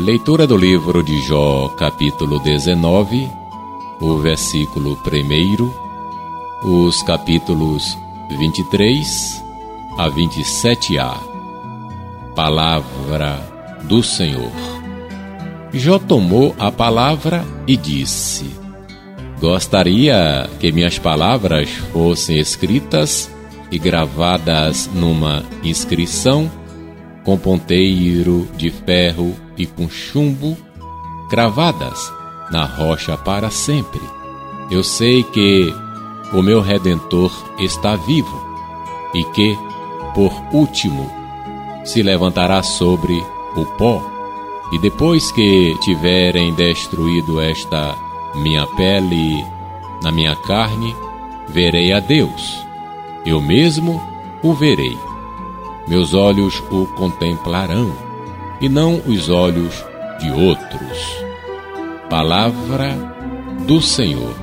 Leitura do livro de Jó, capítulo 19, o versículo 1, os capítulos 23 a 27a. Palavra do Senhor. Jó tomou a palavra e disse: Gostaria que minhas palavras fossem escritas e gravadas numa inscrição com ponteiro de ferro e com chumbo cravadas na rocha para sempre. Eu sei que o meu redentor está vivo e que, por último, se levantará sobre o pó. E depois que tiverem destruído esta minha pele na minha carne, verei a Deus. Eu mesmo o verei. Meus olhos o contemplarão e não os olhos de outros. Palavra do Senhor.